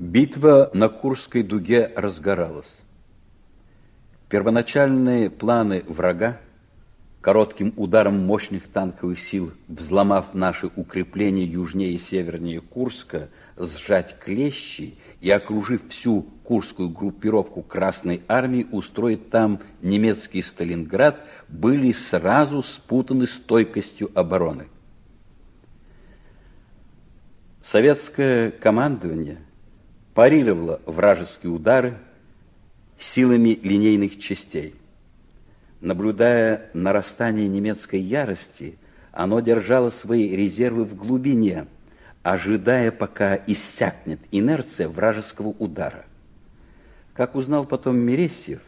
Битва на Курской дуге разгоралась. Первоначальные планы врага, коротким ударом мощных танковых сил, взломав наши укрепления южнее и севернее Курска, сжать клещи и, окружив всю курскую группировку Красной Армии, устроить там немецкий Сталинград, были сразу спутаны стойкостью обороны. Советское командование – парировало вражеские удары силами линейных частей. Наблюдая нарастание немецкой ярости, оно держало свои резервы в глубине, ожидая, пока иссякнет инерция вражеского удара. Как узнал потом Мересьев,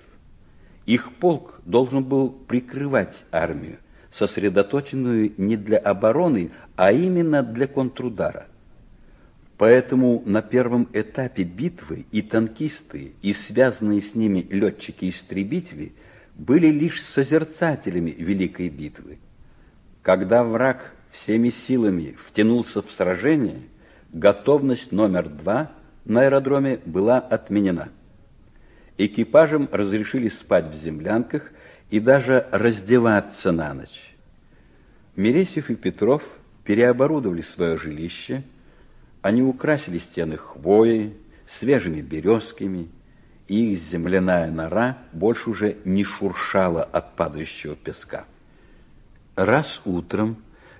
их полк должен был прикрывать армию, сосредоточенную не для обороны, а именно для контрудара. Поэтому на первом этапе битвы и танкисты, и связанные с ними летчики-истребители были лишь созерцателями Великой битвы. Когда враг всеми силами втянулся в сражение, готовность номер два на аэродроме была отменена. Экипажам разрешили спать в землянках и даже раздеваться на ночь. Мересев и Петров переоборудовали свое жилище – они украсили стены хвоей, свежими березками, и их земляная нора больше уже не шуршала от падающего песка. Раз утром,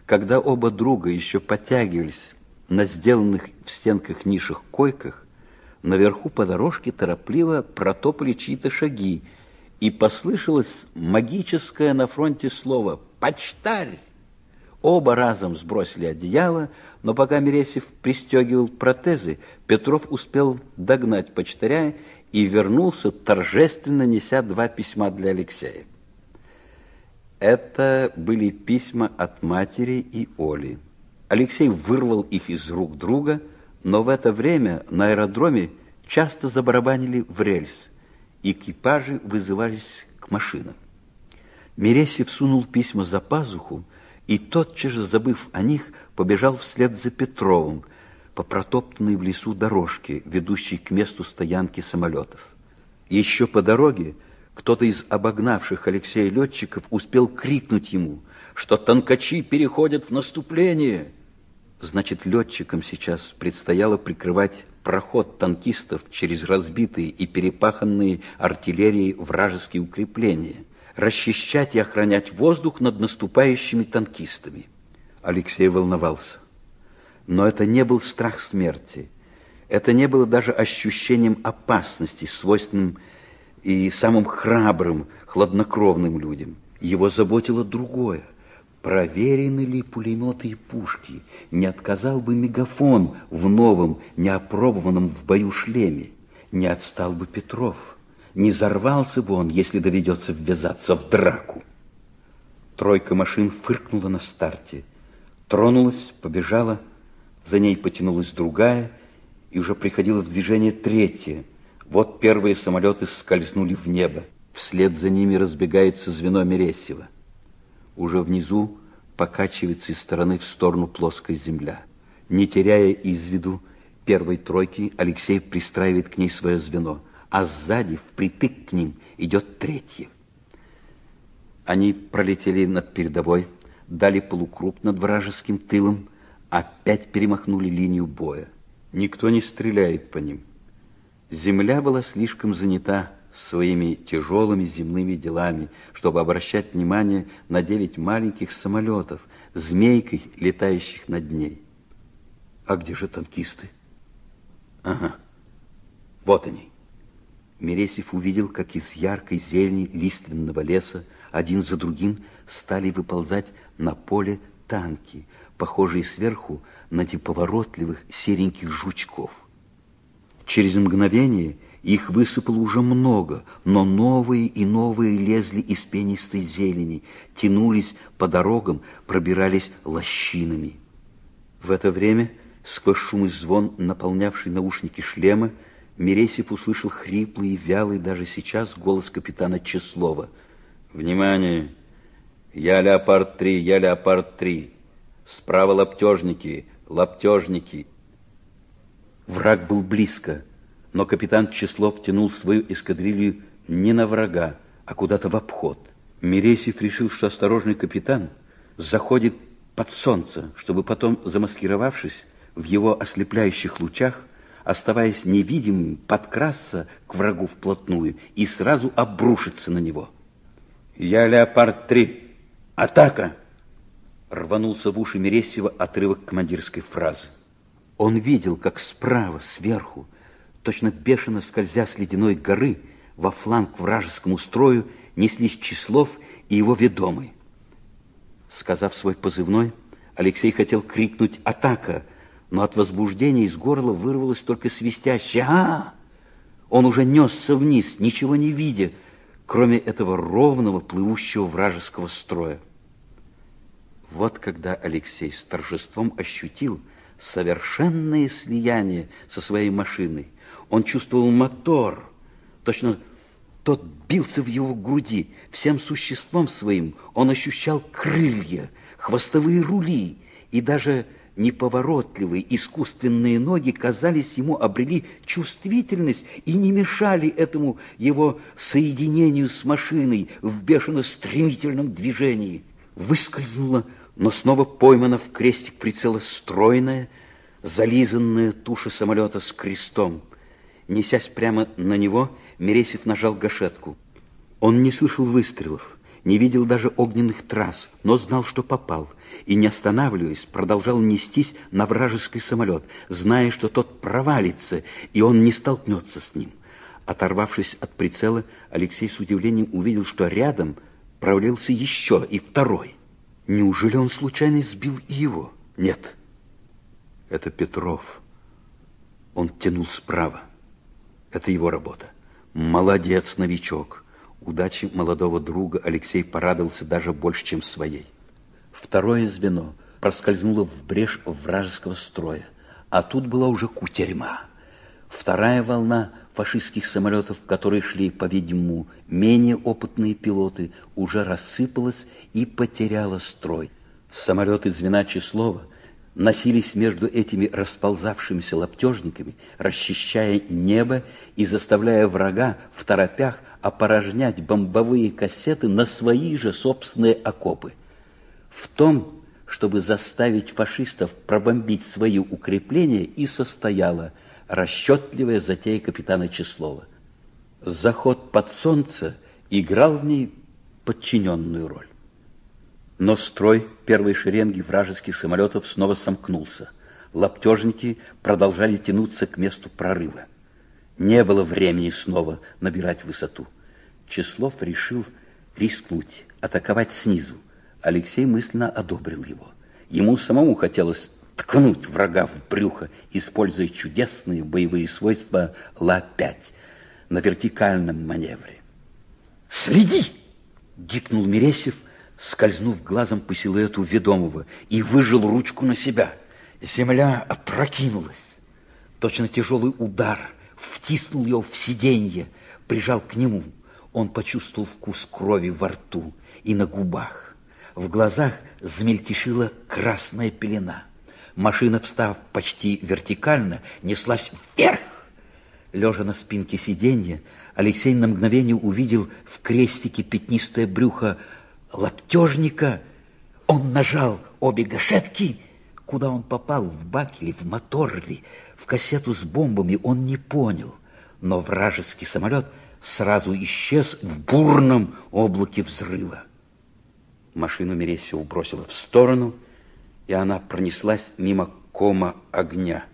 когда оба друга еще подтягивались на сделанных в стенках нишах койках, наверху по дорожке торопливо протопали чьи-то шаги, и послышалось магическое на фронте слово «Почтарь!». Оба разом сбросили одеяло, но пока Мересев пристегивал протезы, Петров успел догнать почтаря и вернулся, торжественно неся два письма для Алексея. Это были письма от матери и Оли. Алексей вырвал их из рук друга, но в это время на аэродроме часто забарабанили в рельс. Экипажи вызывались к машинам. Мересев сунул письма за пазуху, и тотчас же, забыв о них, побежал вслед за Петровым по протоптанной в лесу дорожке, ведущей к месту стоянки самолетов. Еще по дороге кто-то из обогнавших Алексея летчиков успел крикнуть ему, что танкачи переходят в наступление. Значит, летчикам сейчас предстояло прикрывать проход танкистов через разбитые и перепаханные артиллерией вражеские укрепления – расчищать и охранять воздух над наступающими танкистами. Алексей волновался. Но это не был страх смерти. Это не было даже ощущением опасности, свойственным и самым храбрым, хладнокровным людям. Его заботило другое. Проверены ли пулеметы и пушки? Не отказал бы мегафон в новом, неопробованном в бою шлеме? Не отстал бы Петров? Не взорвался бы он, если доведется ввязаться в драку. Тройка машин фыркнула на старте. Тронулась, побежала, за ней потянулась другая, и уже приходила в движение третья. Вот первые самолеты скользнули в небо. Вслед за ними разбегается звено Мересева. Уже внизу покачивается из стороны в сторону плоская земля. Не теряя из виду первой тройки, Алексей пристраивает к ней свое звено – а сзади, впритык к ним, идет третье. Они пролетели над передовой, дали полукруг над вражеским тылом, опять перемахнули линию боя. Никто не стреляет по ним. Земля была слишком занята своими тяжелыми земными делами, чтобы обращать внимание на девять маленьких самолетов, змейкой, летающих над ней. А где же танкисты? Ага, вот они. Мересев увидел, как из яркой зелени лиственного леса один за другим стали выползать на поле танки, похожие сверху на неповоротливых сереньких жучков. Через мгновение их высыпало уже много, но новые и новые лезли из пенистой зелени, тянулись по дорогам, пробирались лощинами. В это время, сквозь шум и звон, наполнявший наушники шлема, Мересев услышал хриплый и вялый даже сейчас голос капитана Числова. «Внимание! Я Леопард-3, я Леопард-3. Справа лаптежники, лаптежники». Враг был близко, но капитан Числов тянул свою эскадрилью не на врага, а куда-то в обход. Мересев решил, что осторожный капитан заходит под солнце, чтобы потом, замаскировавшись в его ослепляющих лучах, оставаясь невидимым, подкрасться к врагу вплотную и сразу обрушиться на него. «Я Леопард-3! Атака!» Рванулся в уши Мересьева отрывок командирской фразы. Он видел, как справа, сверху, точно бешено скользя с ледяной горы, во фланг вражескому строю неслись Числов и его ведомый. Сказав свой позывной, Алексей хотел крикнуть «Атака!», но от возбуждения из горла вырвалось только свистящее «А!». Он уже несся вниз, ничего не видя, кроме этого ровного плывущего вражеского строя. Вот когда Алексей с торжеством ощутил совершенное слияние со своей машиной, он чувствовал мотор, точно тот бился в его груди. Всем существом своим он ощущал крылья, хвостовые рули и даже неповоротливые искусственные ноги, казались ему, обрели чувствительность и не мешали этому его соединению с машиной в бешено-стремительном движении. Выскользнула, но снова поймана в крестик прицела стройная, зализанная туша самолета с крестом. Несясь прямо на него, Мересев нажал гашетку. Он не слышал выстрелов, не видел даже огненных трасс, но знал, что попал, и, не останавливаясь, продолжал нестись на вражеский самолет, зная, что тот провалится, и он не столкнется с ним. Оторвавшись от прицела, Алексей с удивлением увидел, что рядом провалился еще и второй. Неужели он случайно сбил и его? Нет, это Петров. Он тянул справа. Это его работа. Молодец, новичок. Удачи молодого друга Алексей порадовался даже больше, чем своей. Второе звено проскользнуло в брешь вражеского строя, а тут была уже кутерьма. Вторая волна фашистских самолетов, которые шли, по-видимому, менее опытные пилоты, уже рассыпалась и потеряла строй. Самолеты звена Числова носились между этими расползавшимися лаптежниками, расчищая небо и заставляя врага в торопях опорожнять бомбовые кассеты на свои же собственные окопы. В том, чтобы заставить фашистов пробомбить свои укрепления, и состояла расчетливая затея капитана Числова. Заход под солнце играл в ней подчиненную роль. Но строй первой шеренги вражеских самолетов снова сомкнулся. Лаптежники продолжали тянуться к месту прорыва. Не было времени снова набирать высоту. Числов решил рискнуть, атаковать снизу. Алексей мысленно одобрил его. Ему самому хотелось ткнуть врага в брюхо, используя чудесные боевые свойства Ла-5 на вертикальном маневре. «Следи!» — гикнул Мересев — скользнув глазом по силуэту ведомого, и выжил ручку на себя. Земля опрокинулась. Точно тяжелый удар втиснул его в сиденье, прижал к нему. Он почувствовал вкус крови во рту и на губах. В глазах замельтешила красная пелена. Машина, встав почти вертикально, неслась вверх. Лежа на спинке сиденья, Алексей на мгновение увидел в крестике пятнистое брюхо лаптежника. Он нажал обе гашетки. Куда он попал, в бак или в мотор ли, в кассету с бомбами, он не понял. Но вражеский самолет сразу исчез в бурном облаке взрыва. Машину Мересио бросила в сторону, и она пронеслась мимо кома огня.